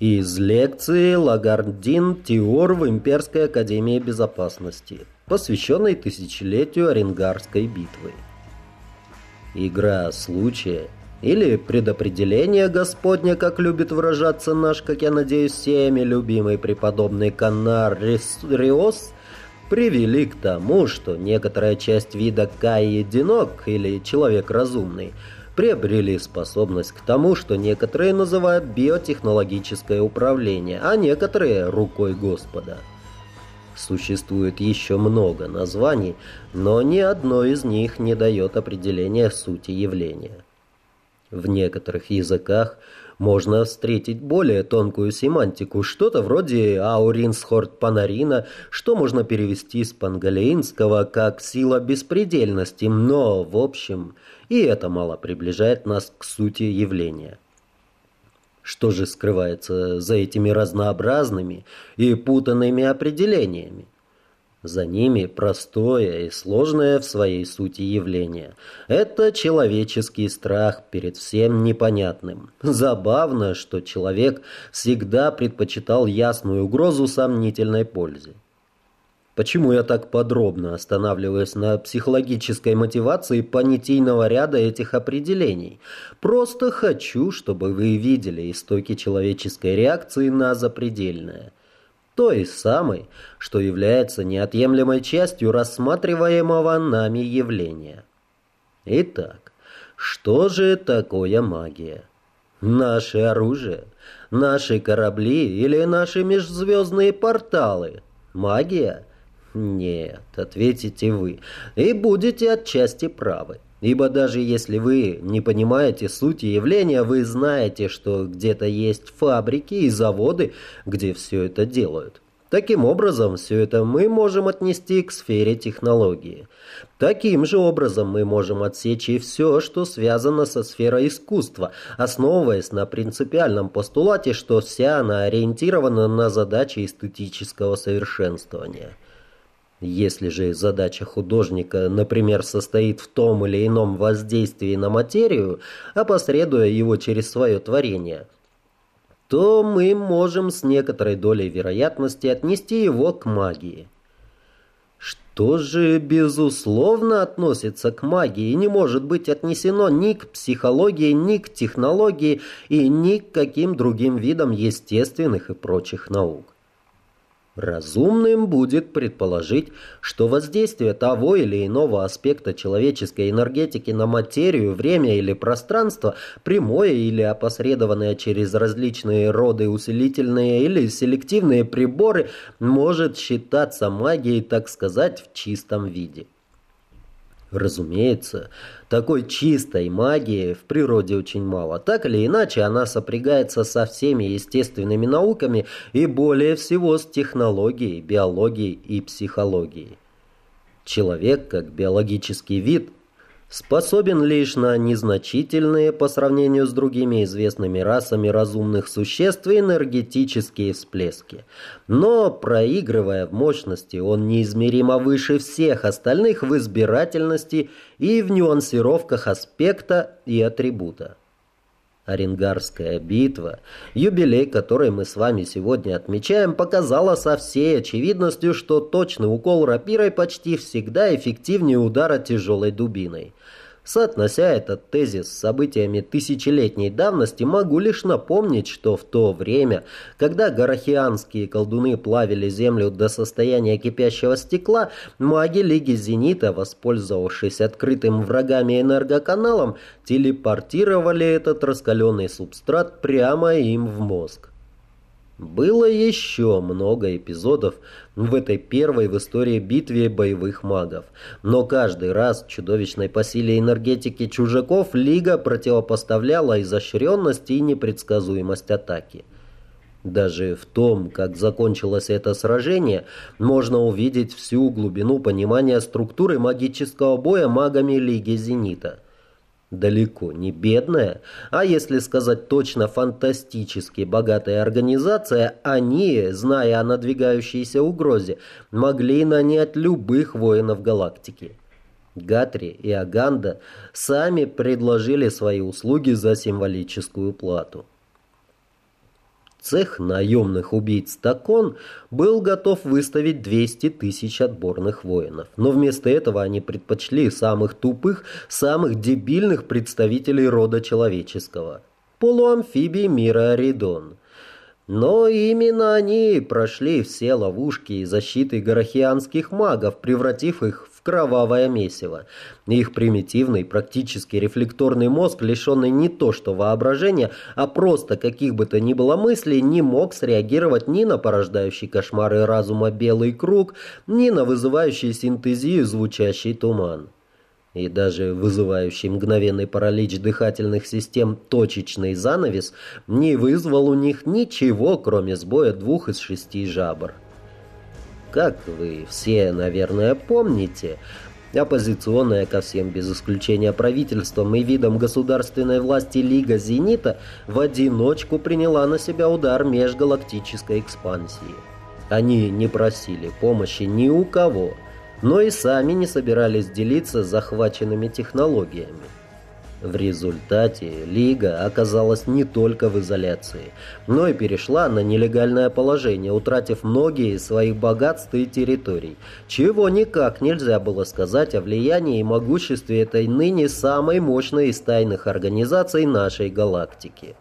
Из лекции Лагардин Теор в Имперской Академии Безопасности, посвященной тысячелетию Оренгарской битвы. Игра случая или предопределение Господня, как любит выражаться наш, как я надеюсь, всеми любимый преподобный Канар Риос, привели к тому, что некоторая часть вида Кай-единок или человек разумный приобрели способность к тому, что некоторые называют биотехнологическое управление, а некоторые – рукой Господа. Существует еще много названий, но ни одно из них не дает определения сути явления. В некоторых языках можно встретить более тонкую семантику, что-то вроде ауринсхорд панарина, что можно перевести с пангалеинского как «сила беспредельности», но, в общем, и это мало приближает нас к сути явления. Что же скрывается за этими разнообразными и путанными определениями? За ними простое и сложное в своей сути явление. Это человеческий страх перед всем непонятным. Забавно, что человек всегда предпочитал ясную угрозу сомнительной пользе. Почему я так подробно останавливаюсь на психологической мотивации понятийного ряда этих определений? Просто хочу, чтобы вы видели истоки человеческой реакции на запредельное – той самой, что является неотъемлемой частью рассматриваемого нами явления. Итак, что же такое магия? Наше оружие? Наши корабли или наши межзвездные порталы? Магия? Нет, ответите вы, и будете отчасти правы. Ибо даже если вы не понимаете сути явления, вы знаете, что где-то есть фабрики и заводы, где все это делают. Таким образом, все это мы можем отнести к сфере технологии. Таким же образом мы можем отсечь и все, что связано со сферой искусства, основываясь на принципиальном постулате, что вся она ориентирована на задачи эстетического совершенствования. Если же задача художника, например, состоит в том или ином воздействии на материю, опосредуя его через свое творение, то мы можем с некоторой долей вероятности отнести его к магии. Что же, безусловно, относится к магии и не может быть отнесено ни к психологии, ни к технологии и ни к каким другим видам естественных и прочих наук. Разумным будет предположить, что воздействие того или иного аспекта человеческой энергетики на материю, время или пространство, прямое или опосредованное через различные роды усилительные или селективные приборы, может считаться магией, так сказать, в чистом виде. Разумеется, такой чистой магии в природе очень мало. Так или иначе, она сопрягается со всеми естественными науками и более всего с технологией, биологией и психологией. Человек, как биологический вид, способен лишь на незначительные по сравнению с другими известными расами разумных существ энергетические всплески. Но, проигрывая в мощности, он неизмеримо выше всех остальных в избирательности и в нюансировках аспекта и атрибута. Оренгарская битва, юбилей которой мы с вами сегодня отмечаем, показала со всей очевидностью, что точный укол рапирой почти всегда эффективнее удара тяжелой дубиной. Соотнося этот тезис с событиями тысячелетней давности, могу лишь напомнить, что в то время, когда горохианские колдуны плавили землю до состояния кипящего стекла, маги Лиги Зенита, воспользовавшись открытым врагами энергоканалом, телепортировали этот раскаленный субстрат прямо им в мозг. Было еще много эпизодов в этой первой в истории битве боевых магов. Но каждый раз чудовищной по силе энергетики чужаков Лига противопоставляла изощренность и непредсказуемость атаки. Даже в том, как закончилось это сражение, можно увидеть всю глубину понимания структуры магического боя магами Лиги Зенита далеко не бедная, а если сказать точно, фантастически богатая организация, они, зная о надвигающейся угрозе, могли нанять любых воинов галактики. Гатри и Аганда сами предложили свои услуги за символическую плату. Цех наемных убийц Такон был готов выставить 200 тысяч отборных воинов. Но вместо этого они предпочли самых тупых, самых дебильных представителей рода человеческого. Полуамфибий мира Аридон. Но именно они прошли все ловушки и защиты горохианских магов, превратив их кровавое месиво. Их примитивный, практически рефлекторный мозг, лишенный не то что воображения, а просто каких бы то ни было мыслей, не мог среагировать ни на порождающий кошмары разума белый круг, ни на вызывающий синтезию звучащий туман. И даже вызывающий мгновенный паралич дыхательных систем точечный занавес не вызвал у них ничего, кроме сбоя двух из шести жабр. Как вы все, наверное, помните, оппозиционная ко всем без исключения правительством и видом государственной власти Лига Зенита в одиночку приняла на себя удар межгалактической экспансии. Они не просили помощи ни у кого, но и сами не собирались делиться захваченными технологиями. В результате Лига оказалась не только в изоляции, но и перешла на нелегальное положение, утратив многие из своих богатств и территорий, чего никак нельзя было сказать о влиянии и могуществе этой ныне самой мощной из тайных организаций нашей галактики.